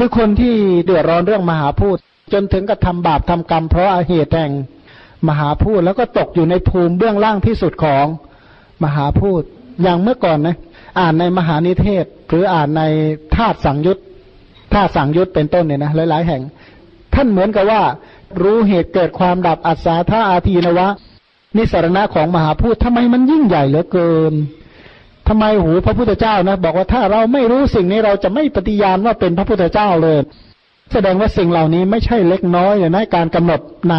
คือคนที่เดือดร้อนเรื่องมหาพูด จนถึงกับทำบาปทำกรรมเพราะอาเหตุแห่งมหาพูดแล้วก็ตกอยู่ในภูมิเบื้องล่างที่สุดของมหาพูดอย่างเมื่อก่อนนะอ่านในมหานิเทศ หรืออ่านในธาตุสังยุตธาตุสังยุตเป็นต้นเนี่ยนะหลาย ๆ แห่ง ท่านเหมือนกับว่า รู้เหตุเกิดความดับอัศาธาอาทีนวะ นิสรณะของมหาพูดทำไมมันยิ่งใหญ่เหลือเกิน ทำไมหูพระพุทธเจ้านะ บอกว่าถ้าเราไม่รู้สิ่งนี้เราจะไม่ปฏิญาณว่าเป็นพระพุทธเจ้าเลย แสดงว่าสิ่งเหล่านี้ไม่ใช่เล็กน้อยเลยนะการกำหนดใน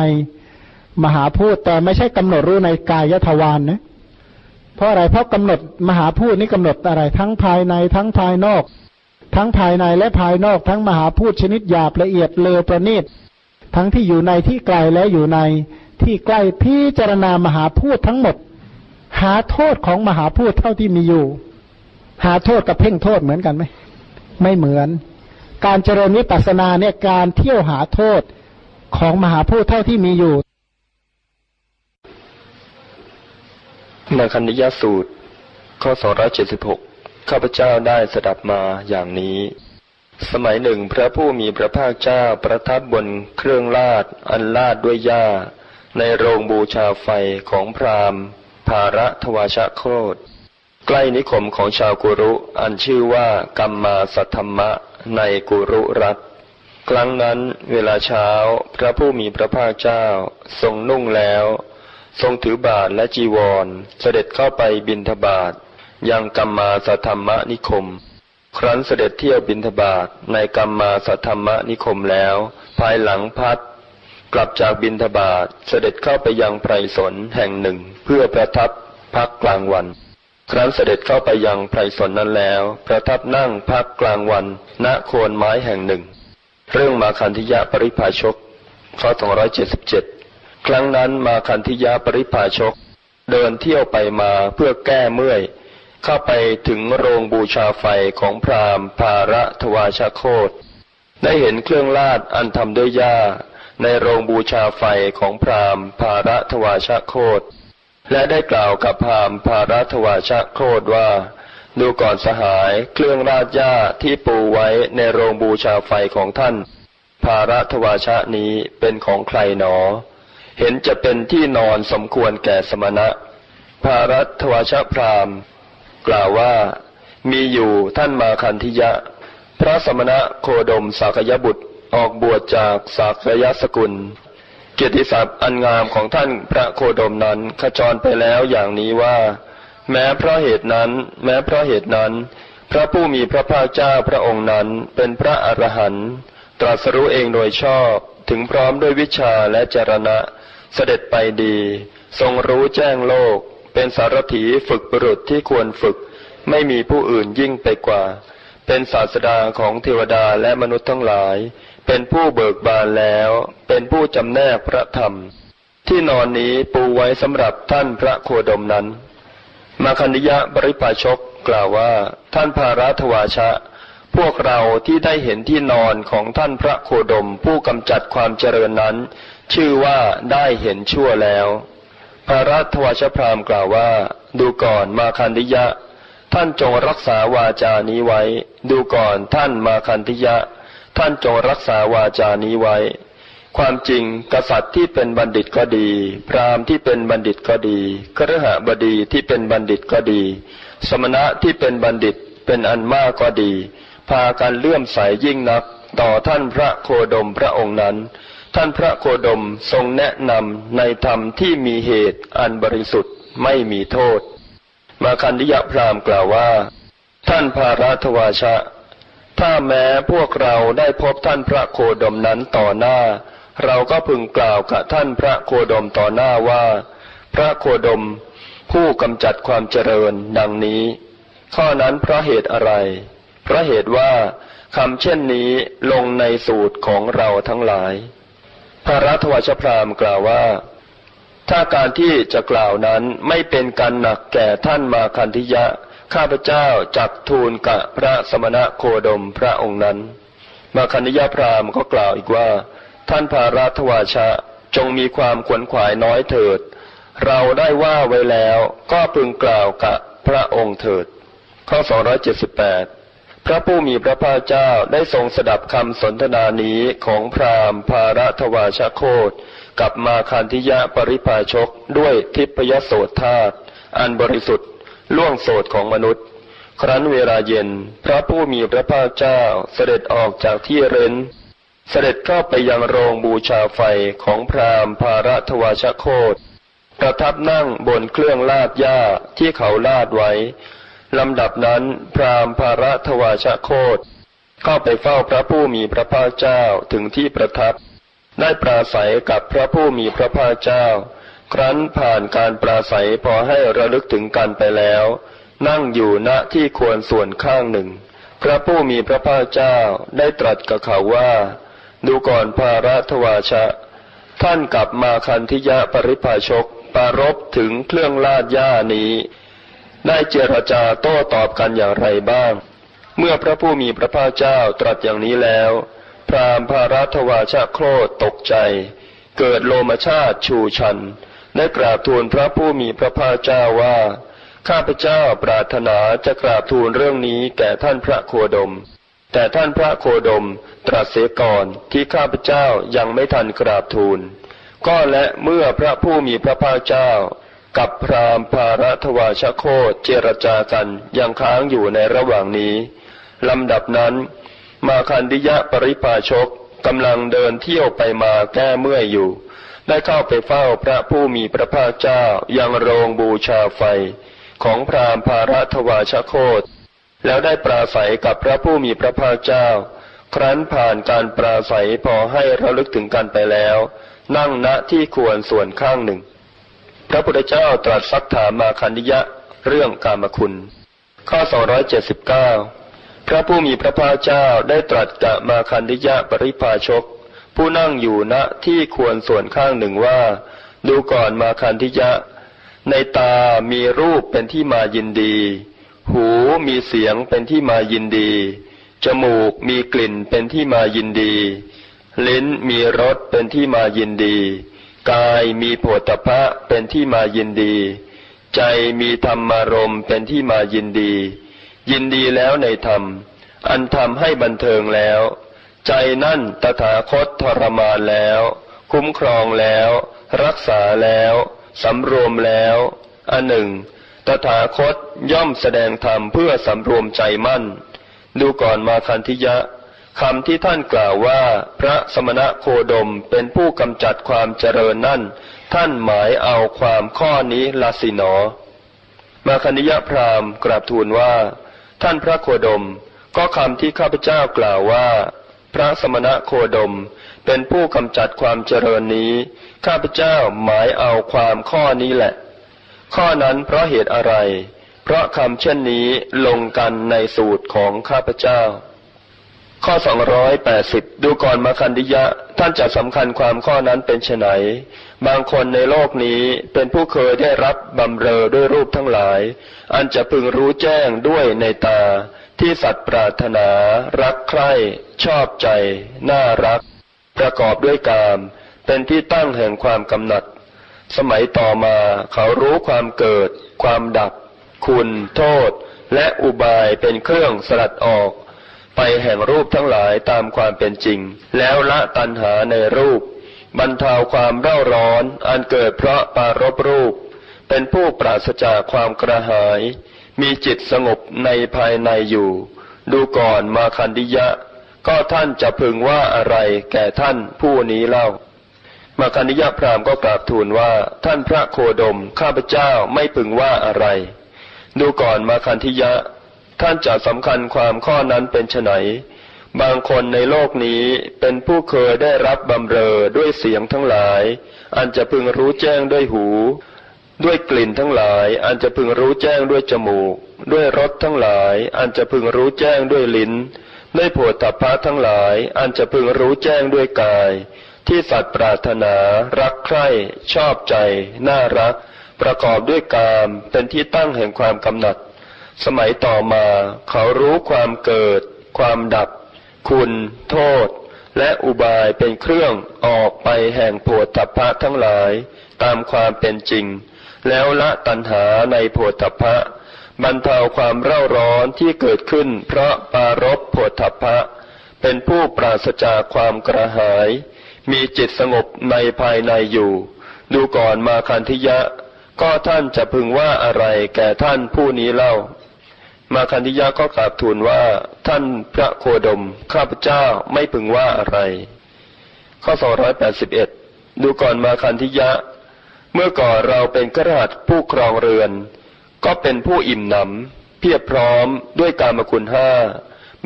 มหาพูดแต่ไม่ใช่กำหนดรู้ในกายทวารนนะเพราะอะไรเพราะกำหนดมหาพูดนี่กำหนดอะไร ทั้งภายในทั้งภายนอก ทั้งภายในและภายนอก ทั้งมหาพูดชนิดหยาบละเอียดเลอประณีตทั้งที่อยู่ในที่ไกลและอยู่ในที่ใกล้พิจารณามหาพูดทั้งหมด หาโทษของมหาพูดเท่าที่มีอยู่ หาโทษกับเพ่งโทษเหมือนกันไหมไม่เหมือน การเจริญวิปัสสนาเนี่ยการเที่ยวหาโทษของมหาพูดเท่าที่มีอยู่มาคันนิยสูตร ข้อสองร้อยเจ็ดสิบหกข้าพเจ้าได้สดับมาอย่างนี้ สมัยหนึ่งพระผู้มีพระภาคเจ้าประทับบนเครื่องลาดอันลาดด้วยหญ้า ในโรงบูชาไฟของพราหมณ์ ภาระทวชะโคดใกล้นิคมของชาวกุรุ อันชื่อว่ากัมมาสัทธรรมะในกุรุรัตครั้งนั้นเวลาเช้าพระผู้มีพระภาคเจ้า ทรงนุ่งแล้ว ทรงถือบาทและจีวร เสด็จเข้าไปบินทบาทยังกัมมาสธรรมนิคม ครั้นเสด็จเที่ยวบินทบาทในกัมมาสธรรมนิคมแล้ว ภายหลังพัด กลับจากบินทบาทเสด็จเข้าไปยังไพรสนแห่งหนึ่ง เพื่อประทับพักกลางวัน ครั้นเสด็จเข้าไปยังไพรสนนั้นแล้ว ประทับนั่งพักกลางวัน ณโคนไม้แห่งหนึ่ง เรื่องมาคันธิยะปริภาชกข้อ277 ครั้งนั้นมาคันธิยาปริภาชก เดินเที่ยวไปมาเพื่อแก้เมื่อย เข้าไปถึงโรงบูชาไฟของพราหมณ์ภาระทวาชโคตได้เห็นเครื่องลาดอันทำด้วยหญ้า ในโรงบูชาไฟของพราหมณ์ภาระทวาชโคตและได้กล่าวกับพราหมณ์ภาระทวาชโคตว่า ดูก่อนสหายเครื่องราดหญ้าที่ปูไว้ในโรงบูชาไฟของท่าน ภาระทวาชะนี้เป็นของใครหนอ เห็นจะเป็นที่นอนสมควรแก่สมณะ ภารัตวชพราหมณ์ กล่าวว่า มีอยู่ท่านมาคันธิยะ พระสมณะโคดมสากยบุตร ออกบวชจากสากยสกุล เกียรติศัพท์อันงามของท่านพระโคดมนั้นขจรไปแล้วอย่างนี้ว่า แม้เพราะเหตุนั้น แม้เพราะเหตุนั้น พระผู้มีพระภาคเจ้าพระองค์นั้นเป็นพระอรหันต์ตรัสรู้เองโดยชอบถึงพร้อมด้วยวิชาและจรณะ เสด็จไปดี ทรงรู้แจ้งโลก เป็นสารถีฝึกบุรุษที่ควรฝึก ไม่มีผู้อื่นยิ่งไปกว่า เป็นศาสดาของเทวดาและมนุษย์ทั้งหลาย เป็นผู้เบิกบานแล้ว เป็นผู้จำแนกพระธรรม ที่นอนนี้ปูไว้สำหรับท่านพระโคดมนั้น มาคันิยะบริปาชกกล่าวว่า ท่านภารัทวาชะ พวกเราที่ได้เห็นที่นอนของท่านพระโคดมผู้กำจัดความเจริญนั้น ชื่อว่าได้เห็นชั่วแล้วพระรัตวชพรามกล่าวว่า ดูก่อนมาคันธิยะ ท่านจงรักษาวาจานี้ไว้ ดูก่อนท่านมาคันธิยะ ท่านจงรักษาวาจานี้ไว้ ความจริงกษัตริย์ที่เป็นบัณฑิตก็ดี พราหมณ์ที่เป็นบัณฑิตก็ดีครหบดีที่เป็นบัณฑิตก็ดี สมณะที่เป็นบัณฑิตเป็นอันมากก็ดี พากันเลื่อมใสยยิ่งนัก ต่อท่านพระโคดมพระองค์นั้น ท่านพระโคดมทรงแนะนำในธรรมที่มีเหตุอันบริสุทธิ์ไม่มีโทษ มาคันธิยพรามกล่าวว่า ท่านภารัตวาชะ ถ้าแม้พวกเราได้พบท่านพระโคดมนั้นต่อหน้า เราก็พึงกล่าวกับท่านพระโคดมต่อหน้าว่า พระโคดม ผู้กำจัดความเจริญดังนี้ ข้อนั้นเพราะเหตุอะไร เพราะเหตุว่าคำเช่นนี้ลงในสูตรของเราทั้งหลาย พระรัตวชพรามกล่าวว่า ถ้าการที่จะกล่าวนั้นไม่เป็นการหนักแก่ท่านมาคันธิยะ ข้าพเจ้าจักทูลกับพระสมณะโคดมพระองค์นั้น มาคันธิยพรามก็กล่าวอีกว่า ท่านพารัตวาชะจงมีความขวนขวายน้อยเถิด เราได้ว่าไว้แล้วก็พึงกล่าวกับพระองค์เถิด ข้อ 278 พระผู้มีพระภาคเจ้าได้ทรงสดับคำสนทนานี้ของพราหมณ์ภารัทวาชโคตกับมาคันธิยะปริภาชกด้วยทิพยโสธาตอันบริสุทธิ์ ล่วงโสดของมนุษย์ ครั้นเวลาเย็น พระผู้มีพระภาคเจ้าเสด็จออกจากที่เร้น เสด็จเข้าไปยังโรงบูชาไฟของพราหมณ์ภารัทวชโคตประทับนั่งบนเครื่องลาดหญ้าที่เขาลาดไว้ลำดับนั้น พราหมณ์ภารัทวชโคตเข้าไปเฝ้าพระผู้มีพระภาคเจ้าถึงที่ประทับ ได้ปราศัยกับพระผู้มีพระภาคเจ้า ครั้นผ่านการปราศัยพอให้ระลึกถึงกันไปแล้ว นั่งอยู่ณที่ควรส่วนข้างหนึ่ง พระผู้มีพระภาคเจ้าได้ตรัสกับเขาว่า ดูก่อนภารัทวาชะ ท่านกลับมาคันธิยะปริภาชกปารบถึงเครื่องลาดย่านี้ ได้เจรจาโต้ตอบกันอย่างไรบ้าง เมื่อพระผู้มีพระภาคเจ้าตรัสอย่างนี้แล้ว พรามภารัตวาชะโครตกใจ เกิดโลมชาติชูชัน ได้กราบทูลพระผู้มีพระภาคเจ้าว่า ข้าพเจ้าปรารถนาจะกราบทูลเรื่องนี้แก่ท่านพระโคดม แต่ท่านพระโคดมตรัสเสียก่อนที่ข้าพเจ้ายังไม่ทันกราบทูล ก็และเมื่อพระผู้มีพระภาคเจ้า กับพรามภารัตวาชโคเจรจากันยังค้างอยู่ในระหว่างนี้ลำดับนั้น มาคันดิยะปริภาชกกำลังเดินเที่ยวไปมาแก้เมื่อยอยู่ ได้เข้าไปเฝ้าพระผู้มีพระภาคเจ้ายังโรงบูชาไฟของพราหมณ์ภารัตวาชโคต แล้วได้ปราศัยกับพระผู้มีพระภาคเจ้า ครั้นผ่านการปราศัยพอให้ระลึกถึงกันไปแล้ว นั่งณที่ควรส่วนข้างหนึ่ง พระพุทธเจ้าตรัสซักถามมาคันดิยะเรื่องกามคุณ ข้อ 279 พระผู้มีพระภาคเจ้าได้ตรัสกับมาคันิยะปริภาชก ผู้นั่งอยู่ณที่ควรส่วนข้างหนึ่งว่า ดูก่อนมาคันธิยะ ในตามีรูปเป็นที่มายินดี หูมีเสียงเป็นที่มายินดี จมูกมีกลิ่นเป็นที่มายินดี ลิ้นมีรสเป็นที่มายินดี กายมีโผฏฐะเป็นที่มายินดี ใจมีธรรมารมเป็นที่มายินดี ยินดีแล้วในธรรม อันทำให้บันเทิงแล้ว ใจนั่นตถาคตทรมานแล้ว คุ้มครองแล้ว รักษาแล้วสำรวมแล้วอันหนึ่ง ตถาคตย่อมแสดงธรรมเพื่อสำรวมใจมั่น ดูก่อนมาคันธิยะคำที่ท่านกล่าวว่า พระสมณะโคดมเป็นผู้กำจัดความเจริญนั่น ท่านหมายเอาความข้อนี้ลาสินอ มาคันิยะพราหมณ์กราบทูลว่า ท่านพระโคดม ก็คำที่ข้าพเจ้ากล่าวว่า พระสมณะโคดม เป็นผู้กำจัดความเจริญนี้ ข้าพเจ้าหมายเอาความข้อนี้แหละ ข้อนั้นเพราะเหตุอะไร เพราะคำเช่นนี้ลงกันในสูตรของข้าพเจ้า ข้อสองร้อยแปดสิบดูก่อนมาคันดิยะ ท่านจะสำคัญความข้อนั้นเป็นไนบางคนในโลกนี้เป็นผู้เคยได้รับบำเรอด้วยรูปทั้งหลาย อันจะพึงรู้แจ้งด้วยในตา ที่สัตว์ปรารถนา รักใคร่ ชอบใจ น่ารัก ประกอบด้วยกาม เป็นที่ตั้งแห่งความกำหนัด สมัยต่อมาเขารู้ความเกิด ความดับ คุณ โทษ และอุบายเป็นเครื่องสลัดออก ไปแห่งรูปทั้งหลายตามความเป็นจริง แล้วละตัณหาในรูป บรรเทาความเร่าร้อน อันเกิดเพราะปารบรูป เป็นผู้ปราศจากความกระหาย มีจิตสงบในภายในอยู่ ดูก่อนมาคันดิยะ ก็ท่านจะพึงว่าอะไรแก่ท่านผู้นี้เล่า มาคันดิยะพราหมณ์ก็กราบทูลว่าท่านพระโคดม ข้าพเจ้าไม่พึงว่าอะไร ดูก่อนมาคันธิยะ ท่านจะสำคัญความข้อนั้นเป็นไนบางคนในโลกนี้เป็นผู้เคยได้รับบำเรอด้วยเสียงทั้งหลาย อันจะพึงรู้แจ้งด้วยหู ด้วยกลิ่นทั้งหลายอันจะพึงรู้แจ้งด้วยจมูก ด้วยรสทั้งหลายอันจะพึงรู้แจ้งด้วยลิ้น ด้วยโผฏฐัพพะทั้งหลายอันจะพึงรู้แจ้งด้วยกาย ที่สัตว์ปรารถนารักใคร่ชอบใจ น่ารัก ประกอบด้วยกามเป็นที่ตั้งแห่งความกำหนัด สมัยต่อมาเขารู้ความเกิด ความดับ คุณ โทษ และอุบายเป็นเครื่องออกไปแห่งโพพะทั้งหลาย ตามความเป็นจริง แล้วละตัณหาในโพธพะ บรรเทาความเร่าร้อนที่เกิดขึ้น เพราะปารบโผฏฐัพพะ เป็นผู้ปราศจากความกระหาย มีจิตสงบในภายในอยู่ ดูก่อนมาคันธิยะ ก็ท่านจะพึงว่าอะไรแก่ท่านผู้นี้เล่า มาคันธิยะก็กราบทูลว่า ท่านพระโคดม ข้าพเจ้าไม่พึงว่าอะไร ข้อ 281 ดูก่อนมาคันธิยะ เมื่อก่อนเราเป็นกระหัตผู้ครองเรือน ก็เป็นผู้อิ่มหนำเพียบพร้อมด้วยกามคุณห้า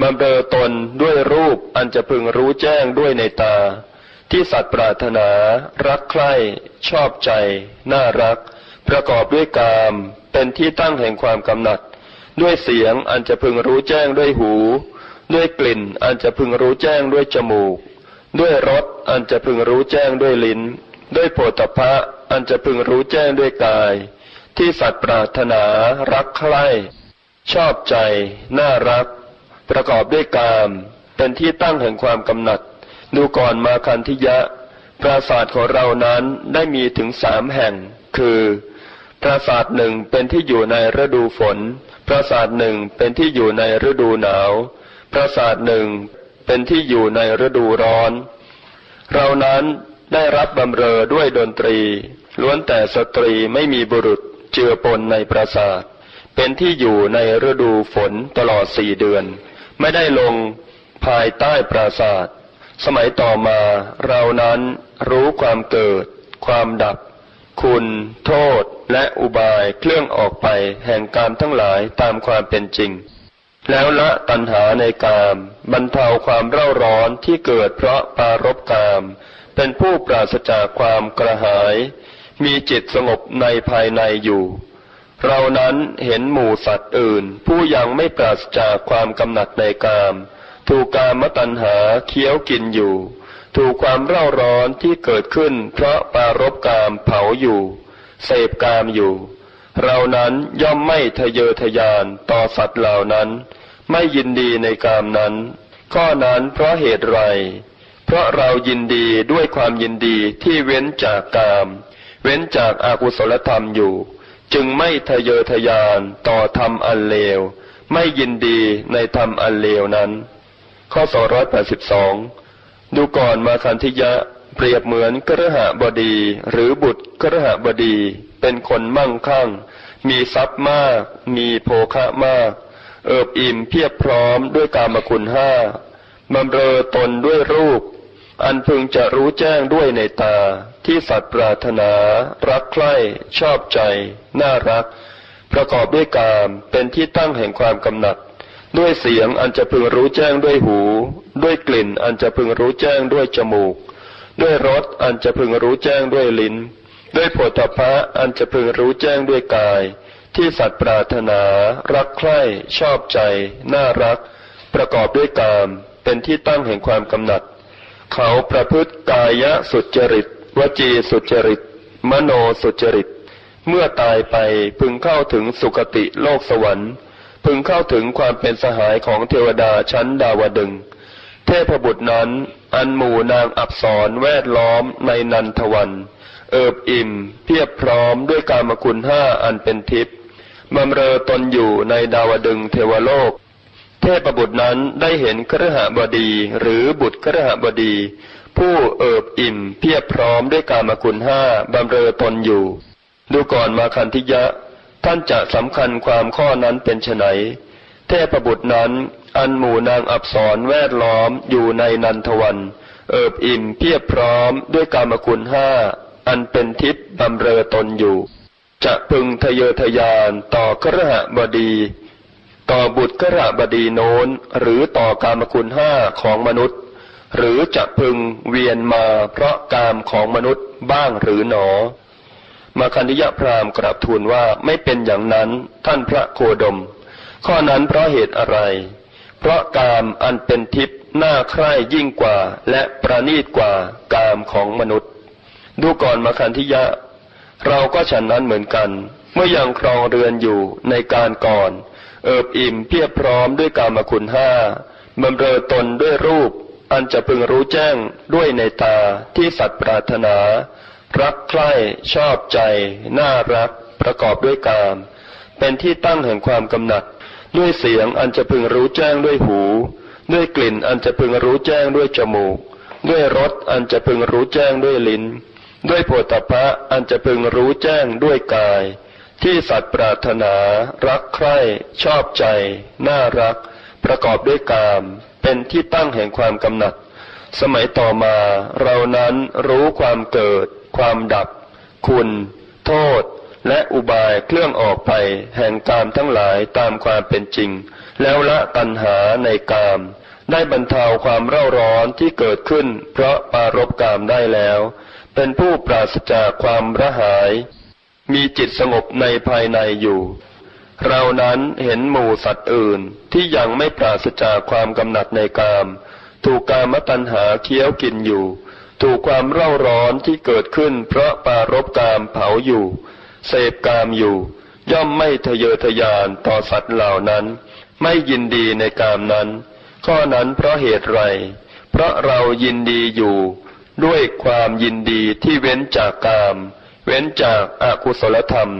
บำเรอตนด้วยรูปอันจะพึงรู้แจ้งด้วยในตา ที่สัตว์ปรารถนา รักใคร่ชอบใจ น่ารัก ประกอบด้วยกาม เป็นที่ตั้งแห่งความกำหนัด ด้วยเสียงอันจะพึงรู้แจ้งด้วยหู ด้วยกลิ่นอันจะพึงรู้แจ้งด้วยจมูก ด้วยรสอันจะพึงรู้แจ้งด้วยลิ้น ด้วยโผฏฐะ อันจะพึงรู้แจ้งด้วยกาย ที่สัตว์ปรารถนารักใคร่ชอบใจ น่ารัก ประกอบด้วยกาม เป็นที่ตั้งแห่งความกำหนัด ดูก่อนมาคันธิยะ ปราสาทของเรานั้นได้มีถึงสามแห่ง คือ ปราสาทหนึ่งเป็นที่อยู่ในฤดูฝน ปราสาทหนึ่งเป็นที่อยู่ในฤดูหนาว ปราสาทหนึ่งเป็นที่อยู่ในฤดูร้อน เรานั้นได้รับบำเรอด้วยดนตรี ล้วนแต่สตรีไม่มีบุรุษเจือปนในปราสาท เป็นที่อยู่ในฤดูฝนตลอดสี่เดือน ไม่ได้ลงภายใต้ปราสาท สมัยต่อมาเรานั้นรู้ความเกิด ความดับ คุณ โทษ และอุบายเคลื่องออกไปแห่งกามทั้งหลายตามความเป็นจริง แล้วละตัณหาในกาม บรรเทาความเร่าร้อนที่เกิดเพราะปารบกาม เป็นผู้ปราศจากความกระหาย มีจิตสงบในภายในอยู่ เรานั้นเห็นหมู่สัตว์อื่น ผู้ยังไม่ปราศจากความกำหนัดในกาม ถูกกามตัณหาเคี้ยวกินอยู่ ถูกความเร่าร้อนที่เกิดขึ้น เพราะปารบกามเผาอยู่ เสพกามอยู่ เรานั้นย่อมไม่ทะเยอทะยานต่อสัตว์เหล่านั้น ไม่ยินดีในกามนั้น ข้อนั้นเพราะเหตุไร เพราะเรายินดีด้วยความยินดีที่เว้นจากกาม เว้นจากอากุศลธรรมอยู่ จึงไม่ทะเยอทะยานต่อธรรมอันเลว ไม่ยินดีในธรรมอันเลวนั้น ข้อ282ดูก่อนมาคันธิยะเปรียบเหมือนกระหบดี หรือบุตรกระหบดี เป็นคนมั่งคั่ง มีทรัพย์มาก มีโภคะมาก เอิบอิ่มเพียบพร้อมด้วยกามคุณห้าบำเรอตนด้วยรูป อันพึงจะรู้แจ้งด้วยในตา ที่สัตว์ปรารถนา รักใคร่ ชอบใจ น่ารัก ประกอบด้วยกาม เป็นที่ตั้งแห่งความกำหนัด ด้วยเสียงอันจะพึงรู้แจ้งด้วยหู ด้วยกลิ่นอันจะพึงรู้แจ้งด้วยจมูก ด้วยรสอันจะพึงรู้แจ้งด้วยลิ้น ด้วยโผฏฐะอันจะพึงรู้แจ้งด้วยกาย ที่สัตว์ปรารถนา รักใคร่ ชอบใจ น่ารัก ประกอบด้วยกาม เป็นที่ตั้งแห่งความกำหนัด เขาประพฤติกายสุจริต วจีสุจริต มโนสุจริต เมื่อตายไปพึงเข้าถึงสุคติโลกสวรรค์ พึงเข้าถึงความเป็นสหายของเทวดาชั้นดาวดึง เทพบุตรนั้น อันหมู่นางอับสรแวดล้อมในนันทวัน เอิบอิ่ม เพียบพร้อมด้วยการมคุณห้าอันเป็นทิพย์บำเรอตนอยู่ในดาวดึงเทวโลก เทพบุตรนั้นได้เห็นครหบดีหรือบุตรครหบดี ผู้เอิบอิ่มเพียบพร้อมด้วยกามคุณห้าบำเรอตนอยู่ ดูก่อนมาคันธิยะ ท่านจะสำคัญความข้อนั้นเป็นไฉนเทพบุตรนั้นอันหมู่นางอับสรแวดล้อมอยู่ในนันทวัน เอิบอิ่มเพียบพร้อมด้วยกามคุณห้าอันเป็นทิพย์บำเรอตนอยู่ จะพึงทะเยอทะยานต่อครหบดี ต่อบุตรกระบดีโน้นหรือต่อกามคุณห้าของมนุษย์ หรือจะพึงเวียนมาเพราะกามของมนุษย์บ้างหรือหนอ มาคันธิยะพราหมกราบทูลว่าไม่เป็นอย่างนั้นท่านพระโคดม ข้อนั้นเพราะเหตุอะไร เพราะกามอันเป็นทิพย์น่าใคร่ยิ่งกว่าและประนีตกว่ากามของมนุษย์ ดูก่อนมาคันธิยะ เราก็ฉันนั้นเหมือนกัน เมื่อยังครองเรือนอยู่ในการก่อน เอิบอิ่มเพียบพร้อมด้วยกามคุณห้าบำเรอตนด้วยรูป อันจะพึงรู้แจ้งด้วยในตาที่สัตว์ปรารถนา รักใคร่ชอบใจ น่ารัก ประกอบด้วยกามเเป็นที่ตั้งแห่งความกำหนัด ด้วยเสียงอันจะพึงรู้แจ้งด้วยหู ด้วยกลิ่นอันจะพึงรู้แจ้งด้วยจมูก ด้วยรสอันจะพึงรู้แจ้งด้วยลิ้น ด้วยโผฏฐะอันจะพึงรู้แจ้งด้วยกาย ที่สัตว์ปรารถนา รักใคร่ ชอบใจ น่ารัก ประกอบด้วยกาม เป็นที่ตั้งแห่งความกำหนัด สมัยต่อมาเรานั้นรู้ความเกิด ความดับ คุณ โทษ และอุบายเครื่องออกไป แห่งกามทั้งหลายตามความเป็นจริง แล้วละตัณหาในกาม ได้บรรเทาความเร่าร้อนที่เกิดขึ้น เพราะปารบกามได้แล้ว เป็นผู้ปราศจากความระหาย มีจิตสงบในภายในอยู่ เรานั้นเห็นหมู่สัตว์อื่นที่ยังไม่ปราศจากความกำหนัดในกาม ถูกกามตัณหาเคี้ยวกินอยู่ ถูกความเร่าร้อนที่เกิดขึ้น เพราะปารบกามเผาอยู่ เสพกามอยู่ ย่อมไม่ทะเยอทะยานต่อสัตว์เหล่านั้น ไม่ยินดีในกามนั้น ข้อนั้นเพราะเหตุไร เพราะเรายินดีอยู่ ด้วยความยินดีที่เว้นจากกาม เว้นจากอากุศลธรรม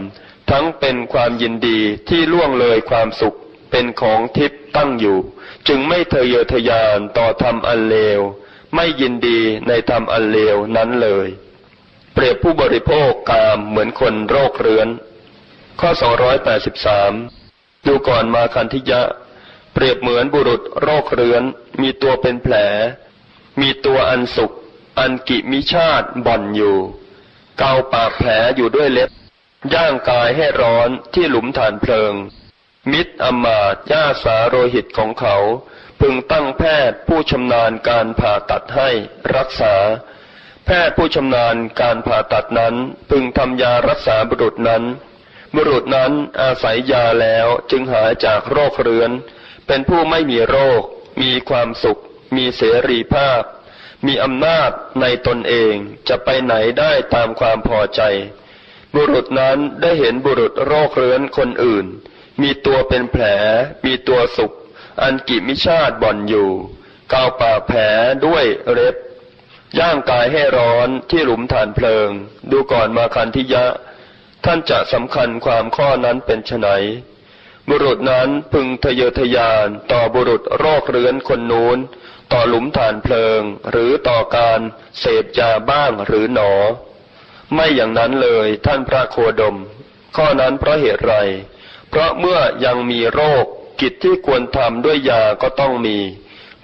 ทั้งเป็นความยินดีที่ล่วงเลยความสุขเป็นของทิพย์ตั้งอยู่ จึงไม่เทเยอทะยานต่อธรรมอันเลว ไม่ยินดีในธรรมอันเลวนั้นเลย เปรียบผู้บริโภคกามเหมือนคนโรคเรื้อน ข้อ 283 ดูก่อนมาคันธิยะ เปรียบเหมือนบุรุษโรคเรื้อน มีตัวเป็นแผล มีตัวอันสุกอันกิมิชาติบ่อนอยู่ เกาปากแผลอยู่ด้วยเล็บ ย่างกายให้ร้อนที่หลุมฐานเพลิง มิตรอมาตย่าสาโรหิตของเขา พึงตั้งแพทย์ผู้ชำนาญการผ่าตัดให้รักษา แพทย์ผู้ชำนาญการผ่าตัดนั้น พึงทำยารักษาบุรุษนั้น บุรุษนั้นอาศัยยาแล้วจึงหายจากโรคเรื้อน เป็นผู้ไม่มีโรค มีความสุข มีเสรีภาพ มีอำนาจในตนเองจะไปไหนได้ตามความพอใจ บุรุษนั้นได้เห็นบุรุษโรคเรื้อนคนอื่น มีตัวเป็นแผล มีตัวสุขอันกิมิชาติบ่อนอยู่กาวปาแผลด้วยเล็บย่างกายให้ร้อนที่หลุมฐานเพลิง ดูก่อนมาคันทิยะ ท่านจะสำคัญความข้อนั้นเป็นไฉนบุรุษนั้นพึงทะเยอทะยานต่อบุรุษโรคเรื้อนคนนู้น ต่อหลุมฐานเพลิง หรือต่อการเสพยาบ้างหรือหนอ ไม่อย่างนั้นเลยท่านพระโคดม ข้อนั้นเพราะเหตุไร เพราะเมื่อยังมีโรค กิจที่ควรทำด้วยยาก็ต้องมี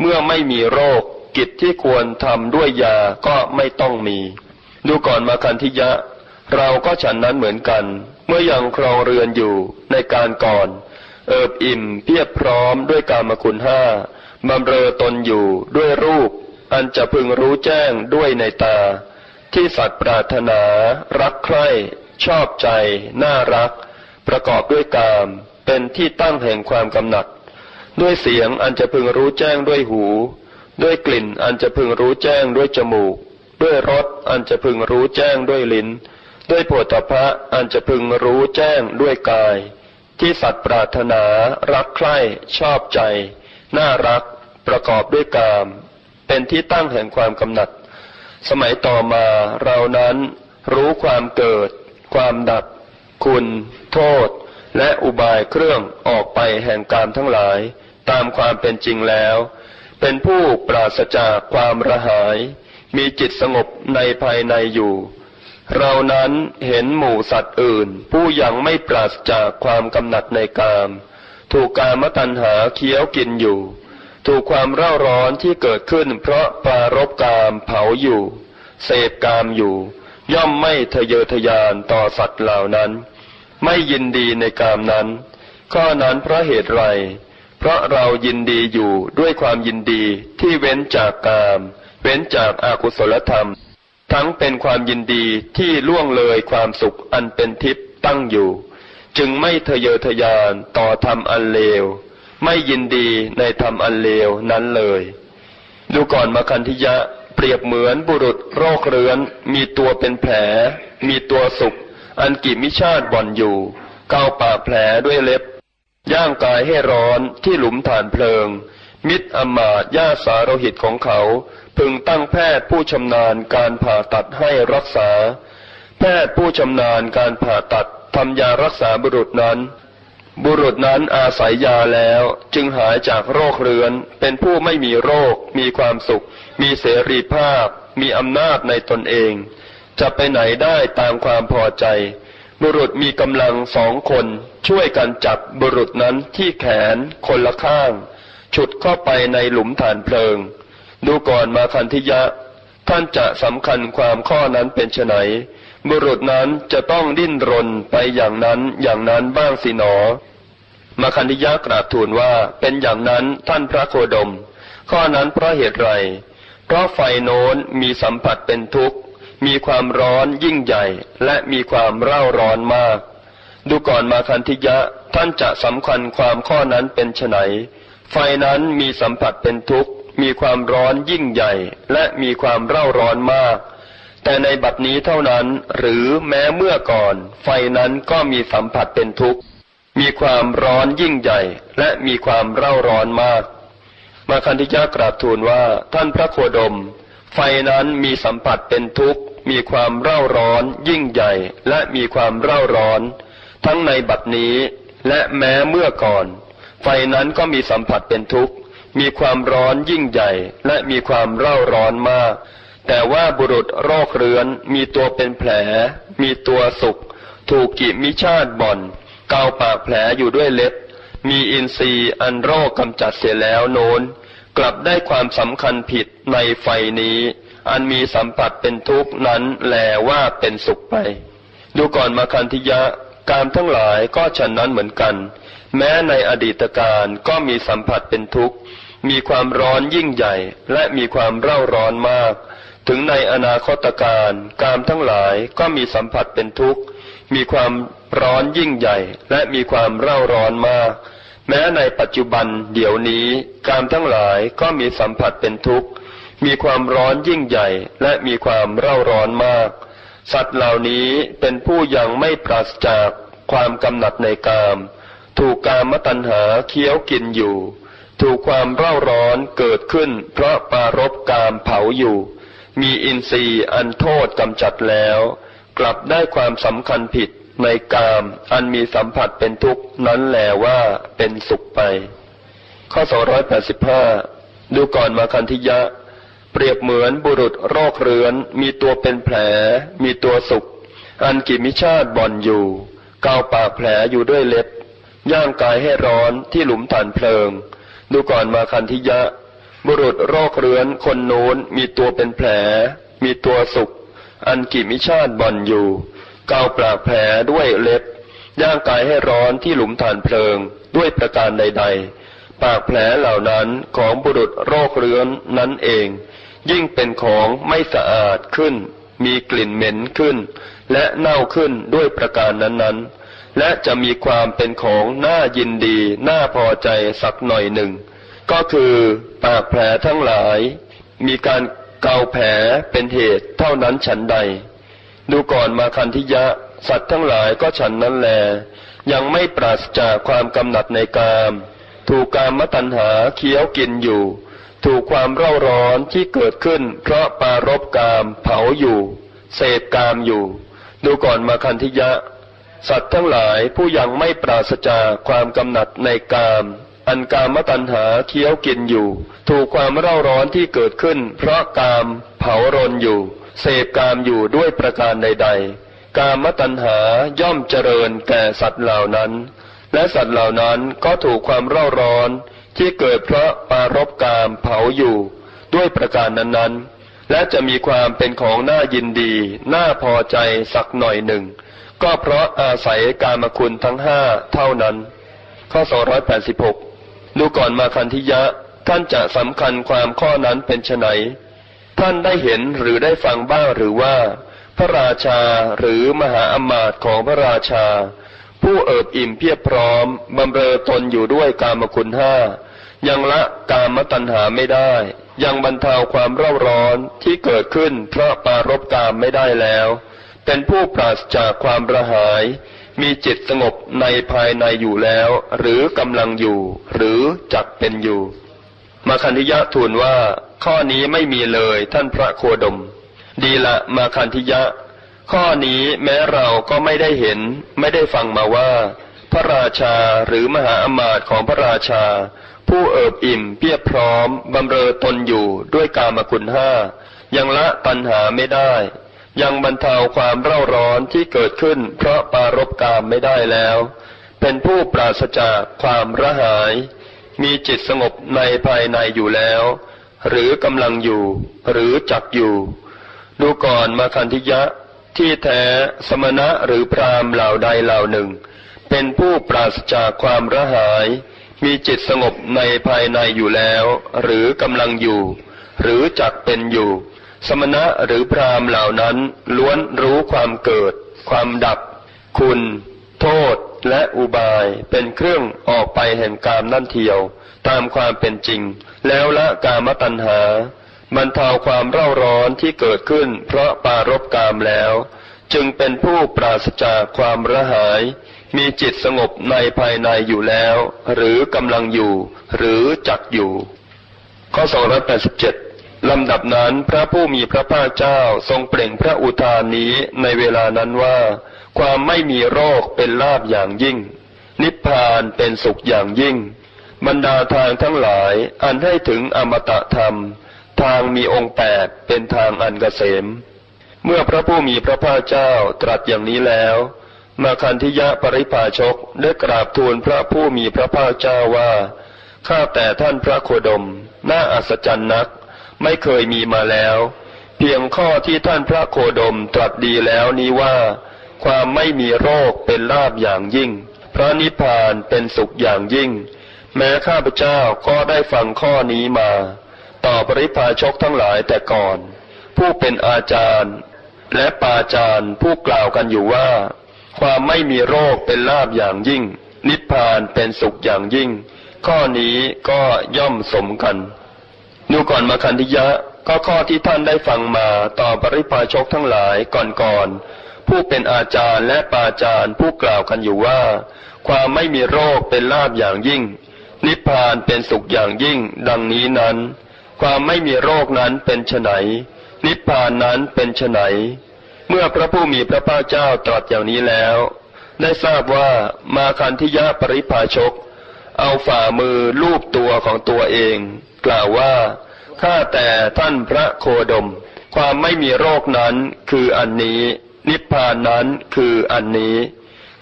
เมื่อไม่มีโรค กิจที่ควรทำด้วยยาก็ไม่ต้องมี ดูก่อนมาคันทิยะ เราก็ฉันนั้นเหมือนกัน เมื่อยังครองเรือนอยู่ในการก่อน เอิบอิ่มเพียบพร้อมด้วยการมคุณห้า บำเรอตนอยู่ด้วยรูป อันจะพึงรู้แจ้งด้วยในตา ที่สัตว์ปรารถนา รักใคร่ ชอบใจ น่ารัก ประกอบด้วยกาม เป็นที่ตั้งแห่งความกำหนัด ด้วยเสียงอันจะพึงรู้แจ้งด้วยหู ด้วยกลิ่นอันจะพึงรู้แจ้งด้วยจมูก ด้วยรสอันจะพึงรู้แจ้งด้วยลิ้น ด้วยโผฏฐะอันจะพึงรู้แจ้งด้วยกาย ที่สัตว์ปรารถนา รักใคร่ ชอบใจ น่ารักประกอบด้วยกาม เป็นที่ตั้งแห่งความกำหนัด สมัยต่อมาเรานั้นรู้ความเกิด ความดับ คุณ โทษ และอุบายเครื่องออกไปแห่งกามทั้งหลาย ตามความเป็นจริงแล้ว เป็นผู้ปราศจากความระหาย มีจิตสงบในภายในอยู่เรานั้นเห็นหมู่สัตว์อื่น ผู้ยังไม่ปราศจากความกำหนัดในกาม ถูกกามตัณหาเคี้ยวกินอยู่ ถูกความเร่าร้อนที่เกิดขึ้น เพราะปารบกามเผาอยู่ เสพกามอยู่ ย่อมไม่ทะเยอทะยานต่อสัตว์เหล่านั้น ไม่ยินดีในกามนั้น ข้อนั้นเพราะเหตุไร เพราะเรายินดีอยู่ด้วยความยินดีที่เว้นจากกาม เว้นจากอากุศลธรรม ทั้งเป็นความยินดีที่ล่วงเลยความสุขอันเป็นทิพย์ตั้งอยู่ จึงไม่ทะเยอทะยานต่อธรรมอันเลว ไม่ยินดีในธรรมอันเลวนั้นเลย ดูก่อนมาคันธิยะเปรียบเหมือนบุรุษโรคเรื้อน มีตัวเป็นแผล มีตัวสุขอันกิมิชาติบ่อนอยู่เกาปาแผลด้วยเล็บ ย่างกายให้ร้อนที่หลุมฐานเพลิง มิตรอมาตย่าสาโรหิตของเขา พึงตั้งแพทย์ผู้ชำนาญการผ่าตัดให้รักษา แพทย์ผู้ชำนาญการผ่าตัด ทำยารักษาบุรุษนั้น บุรุษนั้นอาศัยยาแล้วจึงหายจากโรคเรื้อน เป็นผู้ไม่มีโรค มีความสุข มีเสรีภาพ มีอำนาจในตนเอง จะไปไหนได้ตามความพอใจ บุรุษมีกำลังสองคน ช่วยกันจับบุรุษนั้นที่แขนคนละข้าง ฉุดเข้าไปในหลุมฐานเพลิง ดูก่อนมาคันธิยะ ท่านจะสำคัญความข้อนั้นเป็นไน บุรุษนั้นจะต้องดิ้นรนไปอย่างนั้นอย่างนั้นบ้างสิหนอ มาคันธิยะกราบทูลว่าเป็นอย่างนั้นท่านพระโคดม ข้อนั้นเพราะเหตุไร เพราะไฟโน้นมีสัมผัสเป็นทุกข์ มีความร้อนยิ่งใหญ่ และมีความเร่าร้อนมาก ดูก่อนมาคันธิยะท่านจะสำคัญความข้อนั้นเป็นไนไฟนั้นมีสัมผัสเป็นทุกข์ มีความร้อนยิ่งใหญ่ และมีความเร่าร้อนมาก แต่ในบัดนี้เท่านั้นหรือแม้เมื่อก่อน ไฟนั้นก็มีสัมผัสเป็นทุกข์ มีความร้อนยิ่งใหญ่ และมีความเร่าร้อนมาก มาคันธิยากราบทูลว่าท่านพระโคดม ไฟนั้นมีสัมผัสเป็นทุกข์ มีความเร่าร้อน ยิ่งใหญ่ และมีความเร่าร้อน ทั้งในบัดนี้ และแม้เมื่อก่อน ไฟนั้นก็มีสัมผัสเป็นทุกข์ มีความร้อนยิ่งใหญ่ และมีความเร่าร้อนมาก แต่ว่าบุรุษโรคเรื้อนมีตัวเป็นแผล มีตัวสุกถูกกิมิชาติบ่อน เกาปากแผลอยู่ด้วยเล็บ มีอินทรีย์อันโรคกำจัดเสียแล้วโน้น กลับได้ความสำคัญผิดในไฟนี้ อันมีสัมผัสเป็นทุกข์นั้นแลว่าเป็นสุขไป ดูก่อนมาคันธิยะการทั้งหลายก็ฉันนั้นเหมือนกัน แม้ในอดีตการก็มีสัมผัสเป็นทุกข์ มีความร้อนยิ่งใหญ่ และมีความเร่าร้อนมาก ถึงในอนาคตการกามทั้งหลายก็มีสัมผัสเป็นทุกข์ มีความร้อนยิ่งใหญ่ และมีความเร่าร้อนมาก แม้ในปัจจุบันเดี๋ยวนี้กามทั้งหลายก็มีสัมผัสเป็นทุกข์ มีความร้อนยิ่งใหญ่ และมีความเร่าร้อนมาก สัตว์เหล่านี้เป็นผู้ยังไม่ปราศจากความกำหนัดในกาม ถูกกามตัณหาเคี้ยวกินอยู่ ถูกความเร่าร้อนเกิดขึ้น เพราะปารบกามเผาอยู่ มีอินทรีย์อันโทษกำจัดแล้ว กลับได้ความสำคัญผิดในกามอันมีสัมผัสเป็นทุกข์นั้นแหลว่าเป็นสุขไป ข้อ 285 ดูก่อนมาคันธิยะ เปรียบเหมือนบุรุษโรคเรื้อน มีตัวเป็นแผล มีตัวสุข อันกิมิชาติบ่อนอยู่กาวปากแผลอยู่ด้วยเล็บ ย่างกายให้ร้อนที่หลุมฐานเพลิง ดูก่อนมาคันธิยะ บุรุษโรคเรื้อนคนโน้นมีตัวเป็นแผล มีตัวสุกอันกิมิชาติบ่อนอยู่เกาปลากแผลด้วยเล็บ ย่างกายให้ร้อนที่หลุมฐานเพลิงด้วยประการใด ๆ ปากแผลเหล่านั้นของบุรุษโรคเรื้อนนั้นเอง ยิ่งเป็นของไม่สะอาดขึ้น มีกลิ่นเหม็นขึ้น และเน่าขึ้นด้วยประการนั้นๆ และจะมีความเป็นของน่ายินดี น่าพอใจสักหน่อยหนึ่ง ก็คือปากแผลทั้งหลาย มีการเกาแผลเป็นเหตุเท่านั้นฉันใด ดูก่อนมาคันธิยะ สัตว์ทั้งหลายก็ฉันนั้นแล ยังไม่ปราศจากความกำหนัดในกาม ถูกกามมตัญหาเคี้ยวกินอยู่ ถูกความเร่าร้อนที่เกิดขึ้น เพราะปารบกามเผาอยู่ เสพกามอยู่ ดูก่อนมาคันธิยะ สัตว์ทั้งหลายผู้ยังไม่ปราศจากความกำหนัดในกาม อันกามตัณหาเคี้ยวกินอยู่ ถูกความเร่าร้อนที่เกิดขึ้น เพราะกามเผารนอยู่ เสพกามอยู่ด้วยประการใด ๆ กามตัณหาย่อมเจริญแก่สัตว์เหล่านั้น และสัตว์เหล่านั้นก็ถูกความเร่าร้อนที่เกิดเพราะปารบกามเผาอยู่ ด้วยประการนั้นๆ และจะมีความเป็นของน่ายินดี น่าพอใจสักหน่อยหนึ่ง ก็เพราะอาศัยกามคุณทั้งห้าเท่านั้น ข้อ 286 ดูก่อนมาคันธิยะ ท่านจะสำคัญความข้อนั้นเป็นไนท่านได้เห็นหรือได้ฟังบ้างหรือว่า พระราชาหรือมหาอมาตย์ของพระราชา ผู้เอิบอิ่มเพียบพร้อมบำเรอตนอยู่ด้วยกามคุณห้ายังละกามตัณหาไม่ได้ ยังบรรเทาความเร่าร้อนที่เกิดขึ้นเพราะปารบกามไม่ได้แล้ว เป็นผู้ปราศจากความระหาย มีจิตสงบในภายในอยู่แล้ว หรือกำลังอยู่ หรือจักเป็นอยู่มาคันธิยะทูลว่า ข้อนี้ไม่มีเลยท่านพระโคดม ดีละมาคันธิยะ ข้อนี้แม้เราก็ไม่ได้เห็น ไม่ได้ฟังมาว่า พระราชาหรือมหาอมาตย์ของพระราชา ผู้เอิบอิ่มเพียบพร้อมบำเรอตนอยู่ด้วยกามคุณห้ายังละตัณหาไม่ได้ ยังบรรเทาความเร่าร้อนที่เกิดขึ้น เพราะปารบกามไม่ได้แล้ว เป็นผู้ปราศจากความระหาย มีจิตสงบในภายในอยู่แล้ว หรือกำลังอยู่ หรือจักอยู่ ดูก่อนมาคันธิยะที่แท้สมณะหรือพรามเหล่าใดเหล่าหนึ่ง เป็นผู้ปราศจากความระหาย มีจิตสงบในภายในอยู่แล้ว หรือกำลังอยู่ หรือจักเป็นอยู่ สมณะหรือพรามเหล่านั้นล้วนรู้ความเกิด ความดับ คุณ โทษและอุบายเป็นเครื่องออกไปแห่งกามนั่นเทียว ตามความเป็นจริง แล้วละกามตัณหาบรรเทาความเร่าร้อนที่เกิดขึ้น เพราะปารบกามแล้ว จึงเป็นผู้ปราศจากความระหาย มีจิตสงบในภายในอยู่แล้ว หรือกำลังอยู่ หรือจักอยู่ ข้อ 287 ลำดับนั้นพระผู้มีพระภาคเจ้าทรงเปล่งพระอุทานนี้ในเวลานั้นว่า ความไม่มีโรคเป็นลาบอย่างยิ่ง นิพพานเป็นสุขอย่างยิ่ง บรรดาทางทั้งหลายอันให้ถึงอมตะธรรม ทางมีองค์แปดเป็นทางอันกเกษม เมื่อพระผู้มีพระภาคเจ้าตรัสอย่างนี้แล้ว มาคันธิยะปริภาชกได้กราบทูลพระผู้มีพระภาคเจ้าว่าข้าแต่ท่านพระโคดม น่าอัศจรรย์นัก ไม่เคยมีมาแล้ว เพียงข้อที่ท่านพระโคดมตรัสดีแล้วนี้ว่า ความไม่มีโรคเป็นลาบอย่างยิ่ง พระนิพพานเป็นสุขอย่างยิ่ง แม้ข้าพเจ้าก็ได้ฟังข้อนี้มา ต่อปริพาชกทั้งหลายแต่ก่อน ผู้เป็นอาจารย์ และปาจารย์ผู้กล่าวกันอยู่ว่า ความไม่มีโรคเป็นลาบอย่างยิ่ง นิพพานเป็นสุขอย่างยิ่ง ข้อนี้ก็ย่อมสมกัน นูก่อนมาคันธิยะก็ข้อที่ท่านได้ฟังมาต่อปริพาชกทั้งหลายก่อนๆผู้เป็นอาจารย์และปาจารย์ผู้กล่าวกันอยู่ว่า ความไม่มีโรคเป็นลาบอย่างยิ่ง นิพพานเป็นสุขอย่างยิ่ง ดังนี้นั้น ความไม่มีโรคนั้นเป็นไนนิพพานนั้นเป็นไนเมื่อพระผู้มีพระภาคเจ้าตรัสอย่างนี้แล้ว ได้ทราบว่ามาคันธิยะปริภาชก เอาฝ่ามือลูบตัวของตัวเอง กล่าวว่าข้าแต่ท่านพระโคดม ความไม่มีโรคนั้นคืออันนี้ นิพพานนั้นคืออันนี้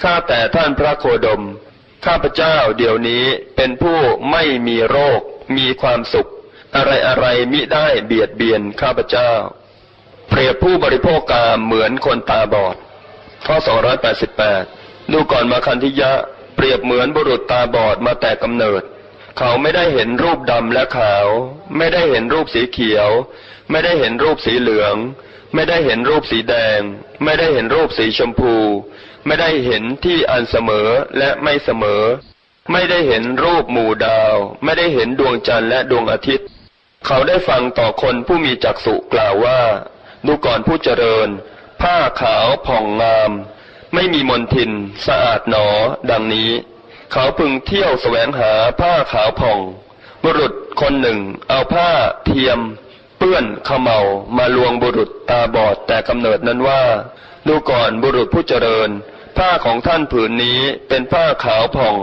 ข้าแต่ท่านพระโคดม ข้าพเจ้าเดี๋ยวนี้เป็นผู้ไม่มีโรค มีความสุข อะไรอะไรมิได้เบียดเบียนข้าพเจ้า เปรียบผู้บริโภคกามเหมือนคนตาบอดข้อ 288 ดูก่อนมาคันธิยะ เปรียบเหมือนบุรุษตาบอดมาแต่กำเนิด เขาไม่ได้เห็นรูปดำและขาว ไม่ได้เห็นรูปสีเขียว ไม่ได้เห็นรูปสีเหลือง ไม่ได้เห็นรูปสีแดง ไม่ได้เห็นรูปสีชมพู ไม่ได้เห็นที่อันเสมอและไม่เสมอ ไม่ได้เห็นรูปหมู่ดาว ไม่ได้เห็นดวงจันทร์และดวงอาทิตย์ เขาได้ฟังต่อคนผู้มีจักษุกล่าวว่า ดูก่อนผู้เจริญ ผ้าขาวผ่องงาม ไม่มีมนทิน สะอาดหนอ ดังนี้ เขาพึงเที่ยวแสวงหาผ้าขาวผ่อง บุรุษคนหนึ่ง เอาผ้าเทียม เปื้อนขมเมามาลวงบุรุษตาบอดแต่กำเนิดนั้นว่า ดูก่อนบุรุษผู้เจริญ ผ้าของท่านผืนนี้เป็นผ้าขาวผ่อง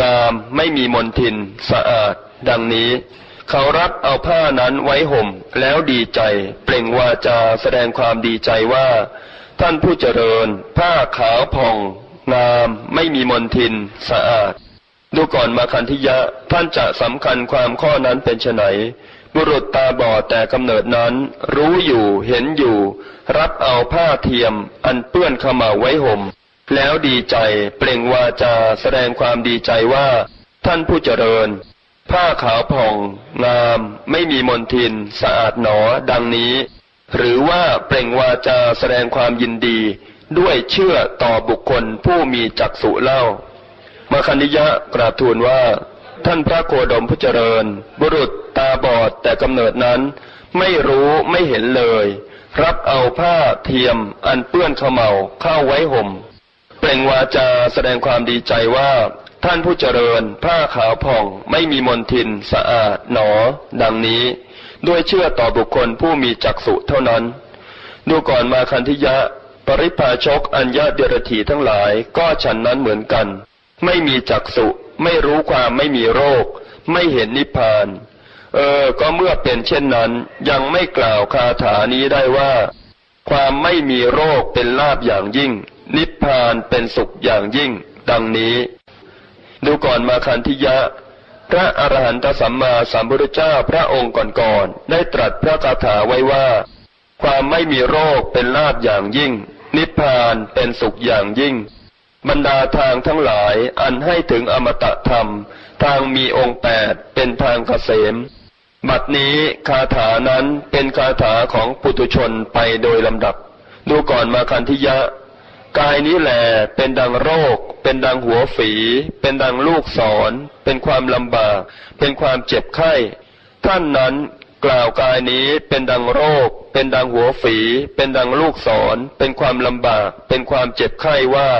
งามไม่มีมนทิน สะอาด ดังนี้เขารับเอาผ้านั้นไว้ห่มแล้วดีใจ เปล่งวาจาแสดงความดีใจว่า ท่านผู้เจริญ ผ้าขาวผ่องงาม ไม่มีมลทิน สะอาด ดูก่อนมาคันธิยะ ท่านจะสำคัญความข้อนั้นเป็นไนบุรุษตาบอดแต่กำเนิดนั้น รู้อยู่เห็นอยู่ รับเอาผ้าเทียม อันเปื้อนขมาไว้ห่ม แล้วดีใจเปล่งวาจาแสดงความดีใจว่า ท่านผู้เจริญ ผ้าขาวผ่อง งาม ไม่มีมลทิน สะอาดหนอ ดังนี้ หรือว่าเปล่งวาจาแสดงความยินดีด้วยเชื่อต่อบุคคลผู้มีจักษุเล่ามาคันิยะกราบทูลว่า ท่านพระโคดมผู้เจริญ บุรุษตาบอดแต่กำเนิดนั้น ไม่รู้ไม่เห็นเลย รับเอาผ้าเทียมอันเปื้อนขมเมาเข้าไว้ห่ม เปล่งวาจาแสดงความดีใจว่า ท่านผู้เจริญ ผ้าขาวผ่องไม่มีมลทินสะอาดหนอ ดังนี้ ด้วยเชื่อต่อบุคคลผู้มีจักษุเท่านั้น ดูก่อนมาคันธิยะ ปริพาชกอัญญาเดรถีทั้งหลายก็ฉันนั้นเหมือนกัน ไม่มีจักสุไม่รู้ความไม่มีโรค ไม่เห็นนิพพาน เออ ก็เมื่อเป็นเช่นนั้น ยังไม่กล่าวคาถานี้ได้ว่า ความไม่มีโรคเป็นลาบอย่างยิ่ง นิพพานเป็นสุขอย่างยิ่ง ดังนี้ ดูก่อนมาคันธิยะ พระอรหันตสัมมาสัมพุทธเจ้าพระองค์ก่อนๆได้ตรัสพระคาถาไว้ว่า ความไม่มีโรคเป็นลาบอย่างยิ่ง นิพพานเป็นสุขอย่างยิ่ง บรรดาทางทั้งหลายอันให้ถึงอมตะธรรม ทางมีองค์แปดเป็นทางเกษม บัดนี้คาถานั้นเป็นคาถาของปุถุชนไปโดยลำดับ ดูก่อนมาคันธิยะ กายนี้แหลเป็นดังโรค เป็นดังหัวฝี เป็นดังลูกศร เป็นความลำบาก เป็นความเจ็บไข้ ท่านนั้นกล่าวกายนี้เป็นดังโรค เป็นดังหัวฝี เป็นดังลูกศร เป็นความลำบาก เป็นความเจ็บไข้ว่า